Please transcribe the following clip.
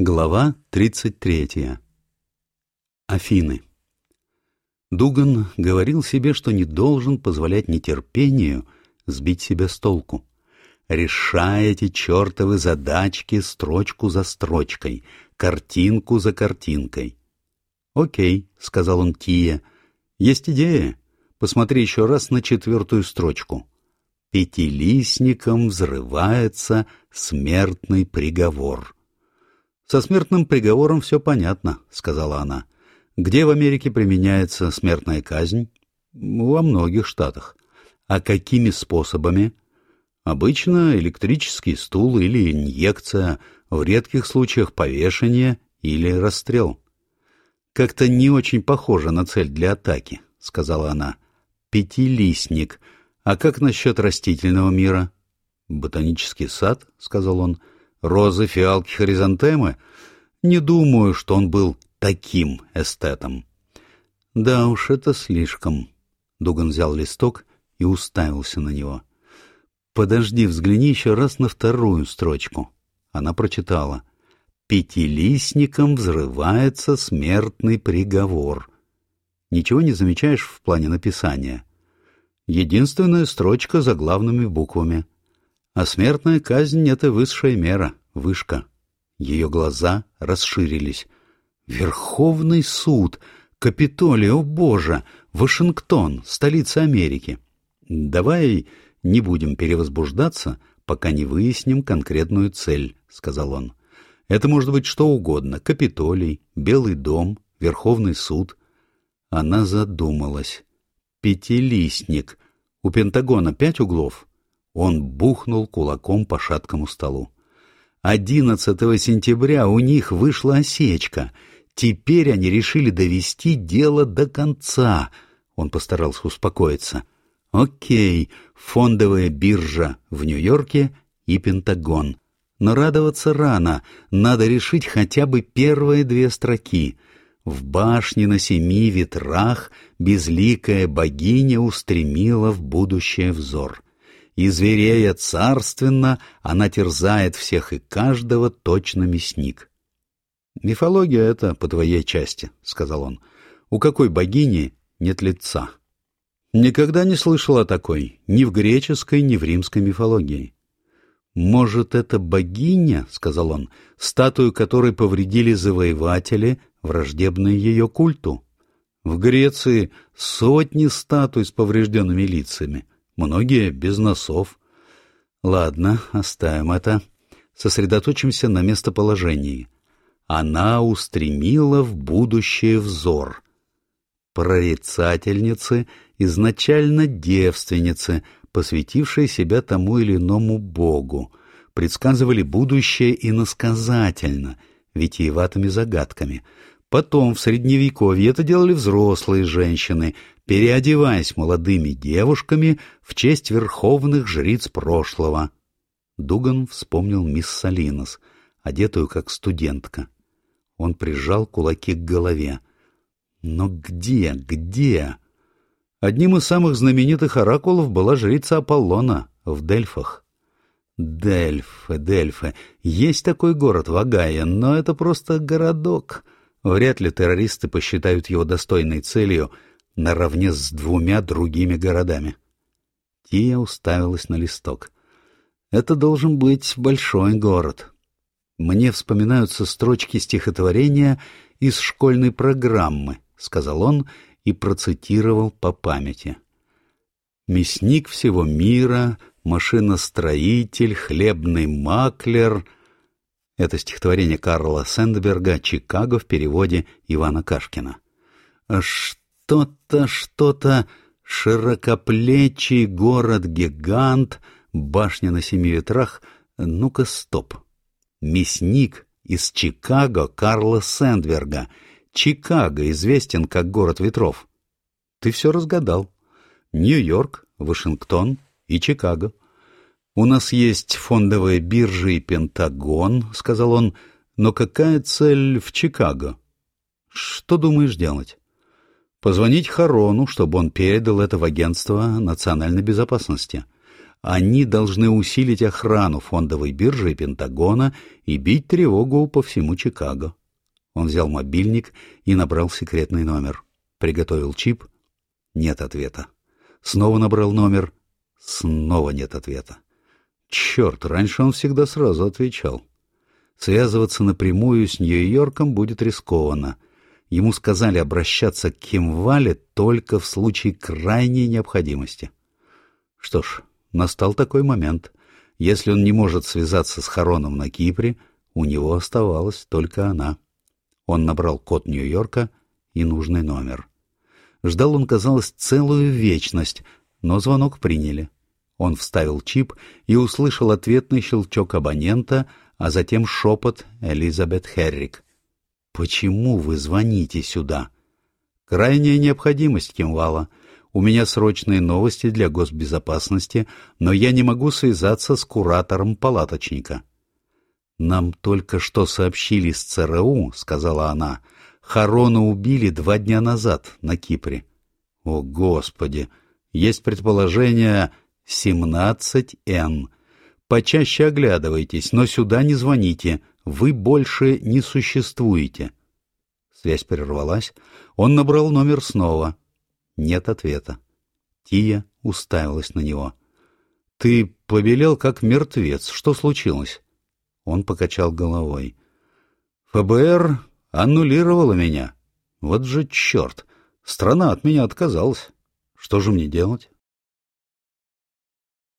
Глава 33. Афины. Дуган говорил себе, что не должен позволять нетерпению сбить себя с толку. Решая эти чертовы задачки строчку за строчкой, картинку за картинкой. «Окей», — сказал он Тие, — «есть идея. Посмотри еще раз на четвертую строчку. Пятилистником взрывается смертный приговор». «Со смертным приговором все понятно», — сказала она. «Где в Америке применяется смертная казнь?» «Во многих штатах». «А какими способами?» «Обычно электрический стул или инъекция, в редких случаях повешение или расстрел». «Как-то не очень похоже на цель для атаки», — сказала она. «Пятилистник. А как насчет растительного мира?» «Ботанический сад», — сказал он, — розы, фиалки, хризантемы. Не думаю, что он был таким эстетом. Да уж, это слишком. Дуган взял листок и уставился на него. Подожди, взгляни еще раз на вторую строчку. Она прочитала. Пятилистником взрывается смертный приговор. Ничего не замечаешь в плане написания? Единственная строчка за главными буквами — а смертная казнь — это высшая мера, вышка. Ее глаза расширились. Верховный суд, Капитолий, о боже, Вашингтон, столица Америки. Давай не будем перевозбуждаться, пока не выясним конкретную цель, — сказал он. Это может быть что угодно — Капитолий, Белый дом, Верховный суд. Она задумалась. Пятилистник. У Пентагона пять углов — он бухнул кулаком по шаткому столу. Одиннадцатого сентября у них вышла осечка. Теперь они решили довести дело до конца. Он постарался успокоиться. Окей, фондовая биржа в Нью-Йорке и Пентагон. Но радоваться рано, надо решить хотя бы первые две строки. В башне на семи ветрах безликая богиня устремила в будущее взор и зверея царственно, она терзает всех и каждого точно мясник. «Мифология — это по твоей части», — сказал он. «У какой богини нет лица?» «Никогда не слышал о такой, ни в греческой, ни в римской мифологии». «Может, это богиня, — сказал он, — статую которой повредили завоеватели, враждебные ее культу? В Греции сотни статуй с поврежденными лицами многие без носов. Ладно, оставим это. Сосредоточимся на местоположении. Она устремила в будущее взор. Прорицательницы, изначально девственницы, посвятившие себя тому или иному богу, предсказывали будущее иносказательно, витиеватыми загадками. Потом, в Средневековье, это делали взрослые женщины, переодеваясь молодыми девушками в честь верховных жриц прошлого. Дуган вспомнил мисс Салинос, одетую как студентка. Он прижал кулаки к голове. Но где, где? Одним из самых знаменитых оракулов была жрица Аполлона в Дельфах. Дельфы, Дельфы. Есть такой город в Огайо, но это просто городок. Вряд ли террористы посчитают его достойной целью — наравне с двумя другими городами. Тия уставилась на листок. Это должен быть большой город. Мне вспоминаются строчки стихотворения из школьной программы, сказал он и процитировал по памяти. Мясник всего мира, машиностроитель, хлебный маклер. Это стихотворение Карла Сэндберга «Чикаго» в переводе Ивана Кашкина. Что что-то, что-то, широкоплечий город-гигант, башня на семи ветрах. Ну-ка, стоп. Мясник из Чикаго Карла Сэндверга. Чикаго известен как город ветров. Ты все разгадал. Нью-Йорк, Вашингтон и Чикаго. У нас есть фондовые биржи и Пентагон, сказал он, но какая цель в Чикаго? Что думаешь делать? Позвонить Харону, чтобы он передал это в агентство национальной безопасности. Они должны усилить охрану фондовой биржи и Пентагона и бить тревогу по всему Чикаго. Он взял мобильник и набрал секретный номер. Приготовил чип. Нет ответа. Снова набрал номер. Снова нет ответа. Черт, раньше он всегда сразу отвечал. Связываться напрямую с Нью-Йорком будет рискованно. Ему сказали обращаться к Кимвале только в случае крайней необходимости. Что ж, настал такой момент. Если он не может связаться с Хароном на Кипре, у него оставалась только она. Он набрал код Нью-Йорка и нужный номер. Ждал он, казалось, целую вечность, но звонок приняли. Он вставил чип и услышал ответный щелчок абонента, а затем шепот Элизабет Херрик. «Почему вы звоните сюда?» «Крайняя необходимость, Кимвала. У меня срочные новости для госбезопасности, но я не могу связаться с куратором палаточника». «Нам только что сообщили с ЦРУ», — сказала она. «Харона убили два дня назад на Кипре». «О, Господи! Есть предположение 17Н. Почаще оглядывайтесь, но сюда не звоните. Вы больше не существуете». Связь прервалась. Он набрал номер снова. Нет ответа. Тия уставилась на него. «Ты побелел, как мертвец. Что случилось?» Он покачал головой. ФБР аннулировало меня. Вот же черт! Страна от меня отказалась. Что же мне делать?